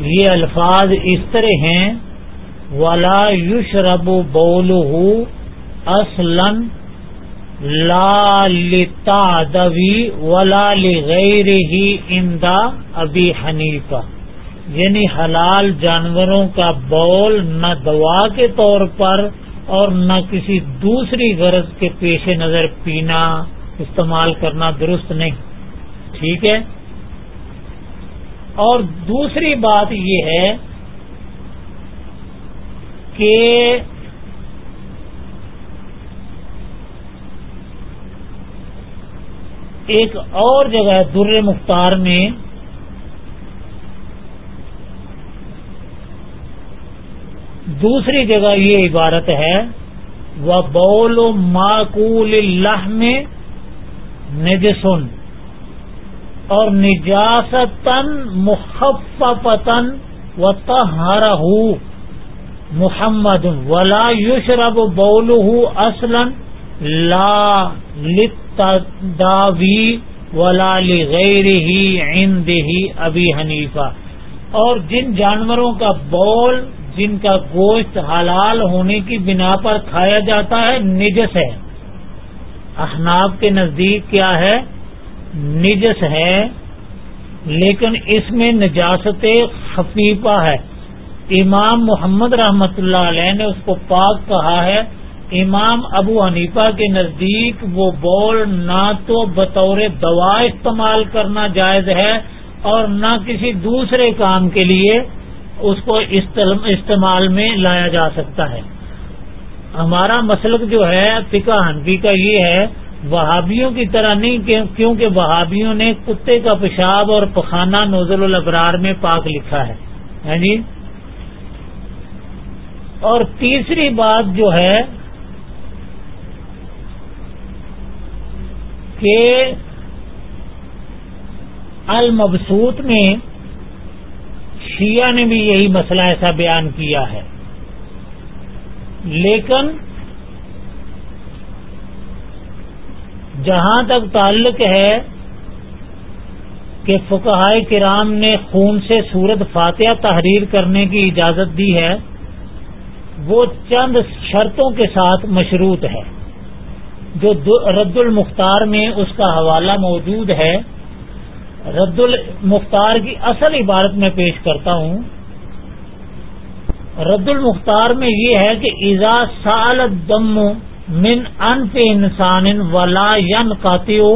یہ الفاظ اس طرح ہیں، ولا یوش رب بول اصلن لا لتعدوی ولا لغیر ہی اندا ابی حنیفہ یعنی حلال جانوروں کا بول نہ دوا کے طور پر اور نہ کسی دوسری غرض کے پیش نظر پینا، استعمال کرنا درست نہیں۔ ٹھیک ہے؟ اور دوسری بات یہ ہے کہ ایک اور جگہ در مختار میں دوسری جگہ یہ عبارت ہے وہ بول و معقول اللہ میں نجسن اور نجاستن مخفتن و تہر محمد، ولا یشرب بول اصلن لا لتداوی ولا لغیر ہی عند ہی ابی حنیفہ۔ اور جن جانوروں کا بول، جن کا گوشت حلال ہونے کی بنا پر کھایا جاتا ہے، نجس ہے۔ احناب کے نزدیک کیا ہے؟ نجس ہے، لیکن اس میں نجاست خفیفہ ہے۔ امام محمد رحمت اللہ علیہ نے اس کو پاک کہا ہے۔ امام ابو حنیفہ کے نزدیک وہ بول نہ تو بطور دوا استعمال کرنا جائز ہے اور نہ کسی دوسرے کام کے لیے اس کو استعمال میں لایا جا سکتا ہے۔ ہمارا مسلک جو ہے فکا ہنفی کا یہ ہے وہابیوں کی طرح نہیں کیونکہ وہابیوں نے کتے کا پیشاب اور پخانہ نوزل الابرار میں پاک لکھا ہے۔ ہاں جی؟ اور تیسری بات جو ہے کہ المبسوط میں شیعہ نے بھی یہی مسئلہ ایسا بیان کیا ہے۔ لیکن جہاں تک تعلق ہے کہ فکہ کرام نے خون سے سورت فاتحہ تحریر کرنے کی اجازت دی ہے، وہ چند شرطوں کے ساتھ مشروط ہے، جو رد المختار میں اس کا حوالہ موجود ہے۔ رد المختار کی اصل عبارت میں پیش کرتا ہوں۔ رد المختار میں یہ ہے کہ ایزا سال دم من انف انسان ولا ین قاتو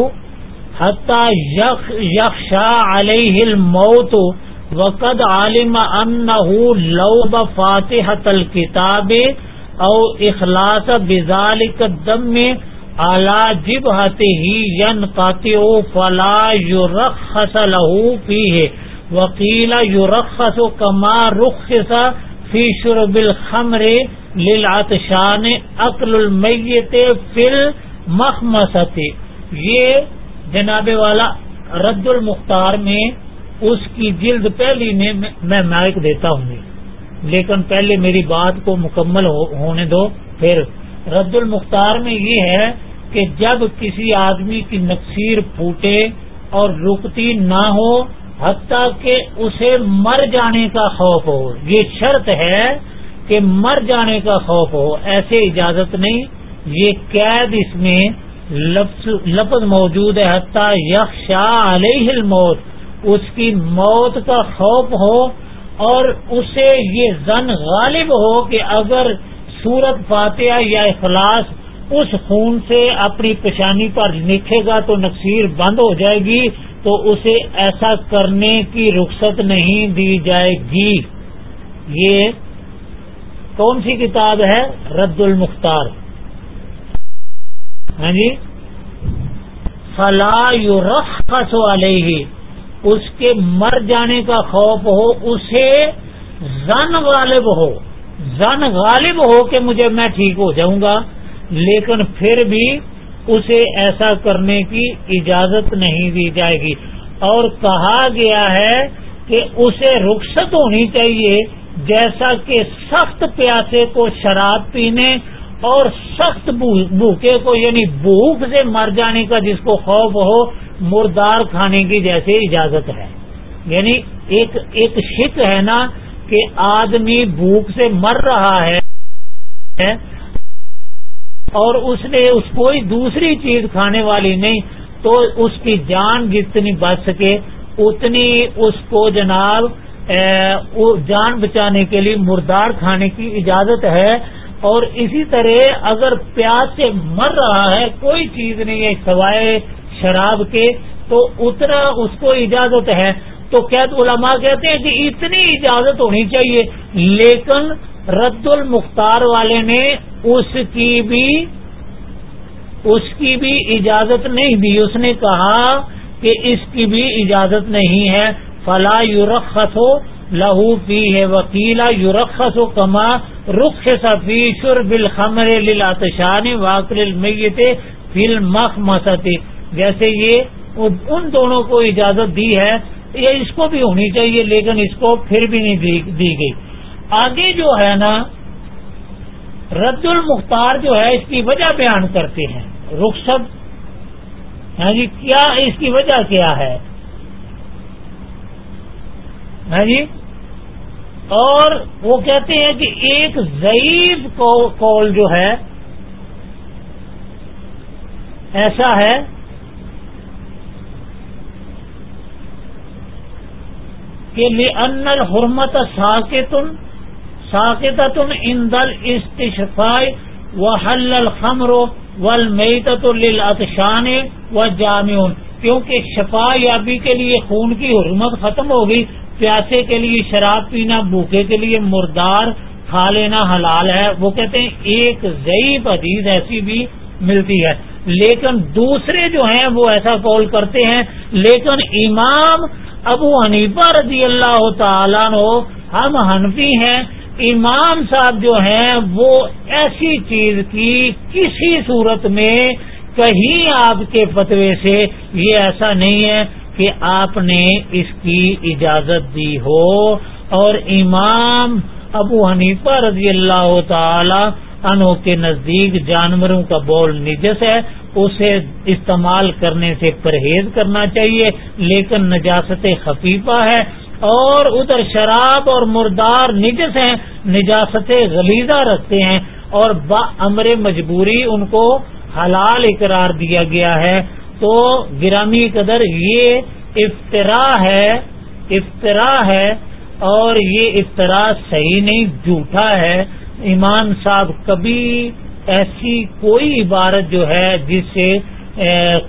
حتہ یکشا علیہ الموت. وقد عالم ان لو بفاتحت الکتاب او اخلاص بذالک الدم میں اعلی جب ین قاتع فلا یو رخص لہو پی ہے وکیلا رخص کما رخص فی شرب الخمر للعطشان عقل المیت فل مخمست یہ جناب والا رد المختار میں اس کی جلد پہلی میں میں مائک دیتا ہوں لیکن پہلے میری بات کو مکمل ہونے دو۔ پھر رد المختار میں یہ ہے کہ جب کسی آدمی کی نقصیر پھوٹے اور رکتی نہ ہو، حتیٰ کہ اسے مر جانے کا خوف ہو۔ یہ شرط ہے کہ مر جانے کا خوف ہو، ایسے اجازت نہیں۔ یہ قید اس میں لفظ موجود ہے، حتیٰ یک شاہ علیہ الموت۔ اس کی موت کا خوف ہو اور اسے یہ زن غالب ہو کہ اگر سورت فاتحہ یا اخلاص اس خون سے اپنی پشانی پر لکھے گا تو نقصیر بند ہو جائے گی، تو اسے ایسا کرنے کی رخصت نہیں دی جائے گی۔ یہ کون سی کتاب ہے؟ رد المختار. ہاں جی؟ فلا یو رخ علیہ اس کے مر جانے کا خوف ہو، اسے زن غالب ہو. زن غالب ہو کہ مجھے میں ٹھیک ہو جاؤں گا، لیکن پھر بھی اسے ایسا کرنے کی اجازت نہیں دی جائے گی۔ اور کہا گیا ہے کہ اسے رخصت ہونی چاہیے جیسا کہ سخت پیاسے کو شراب پینے اور سخت بھوکے کو یعنی بھوک سے مر جانے کا جس کو خوف ہو، مردار کھانے کی جیسے اجازت ہے۔ یعنی ایک ایک شک ہے نا کہ آدمی بھوک سے مر رہا ہے اور اس نے اس کوئی دوسری چیز کھانے والی نہیں، تو اس کی جان جتنی بچ سکے، اتنی اس کو جناب جان بچانے کے لیے مردار کھانے کی اجازت ہے۔ اور اسی طرح اگر پیاس سے مر رہا ہے، کوئی چیز نہیں ہے سوائے شراب کے، تو اتنا اس کو اجازت ہے۔ تو کیا علماء کہتے ہیں کہ اتنی اجازت ہونی چاہیے۔ لیکن رد المختار والے نے اس کی بھی، اس کی بھی اجازت نہیں دی۔ اس نے کہا کہ اس کی بھی اجازت نہیں ہے۔ فلا یورخص ہو لہو پی ہے وکیلا یورخص ہو کما رخ سفی شر بل خمر لاتشان واقل میت فل مخ جیسے یہ ان دونوں کو اجازت دی ہے، یہ اس کو بھی ہونی چاہیے، لیکن اس کو پھر بھی نہیں دی گئی۔ آگے جو ہے نا، رد المختار جو ہے، اس کی وجہ بیان کرتے ہیں۔ رخصت ہاں جی کیا اس کی وجہ کیا ہے؟ ہاں جی؟ اور وہ کہتے ہیں کہ ایک ضعیف کال جو ہے، ایسا ہے، کہ ان حرمت ساکتن ساکتن ان دل و حل الخمر ول للعطشان و جامع کیونکہ شفا یابی کے لیے خون کی حرمت ختم ہو گئی پیاسے کے لیے شراب پینا، بھوکے کے لیے مردار، کھا لینا حلال ہے۔ وہ کہتے ہیں ایک ضعیف عزیز ایسی بھی ملتی ہے۔ لیکن دوسرے جو ہیں وہ ایسا کال کرتے ہیں۔ لیکن امام ابو حنیفہ رضی اللہ تعالیٰ نو ہم حنفی ہیں، امام صاحب جو ہیں وہ ایسی چیز کی کسی صورت میں کہیں آپ کے فتوے سے یہ ایسا نہیں ہے۔ کہ آپ نے اس کی اجازت دی ہو۔ اور امام ابو حنیفہ رضی اللہ تعالی انو کے نزدیک جانوروں کا بول نجس ہے، اسے استعمال کرنے سے پرہیز کرنا چاہیے، لیکن نجاست خفیفہ ہے۔ اور ادھر شراب اور مردار نجس ہیں، نجاست غلیظہ رکھتے ہیں۔ اور با امر مجبوری ان کو حلال اقرار دیا گیا ہے۔ تو گرامی قدر یہ افطرا ہے افطرا ہے اور یہ افطرا صحیح نہیں، جھوٹا ہے۔ ایمان صاحب کبھی ایسی کوئی عبارت جو ہے جس سے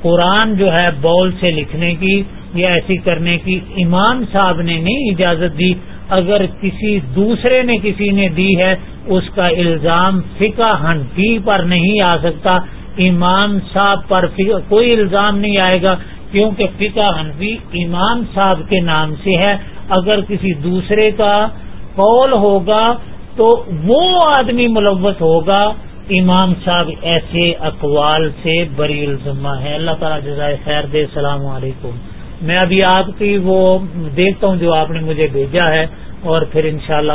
قرآن جو ہے بول سے لکھنے کی یا ایسی کرنے کی امام صاحب نے نہیں اجازت دی۔ اگر کسی دوسرے نے کسی نے دی ہے، اس کا الزام فقہ ہنفی پر نہیں آ سکتا۔ امام صاحب پر کوئی الزام نہیں آئے گا، کیونکہ فقہ حنفی امام صاحب کے نام سے ہے۔ اگر کسی دوسرے کا قول ہوگا تو وہ آدمی ملوث ہوگا۔ امام صاحب ایسے اقوال سے بری الزمہ ہے۔ اللہ تعالیٰ جزائے خیر دے۔ السلام علیکم۔ میں ابھی آپ کی وہ دیکھتا ہوں جو آپ نے مجھے بھیجا ہے اور پھر انشاءاللہ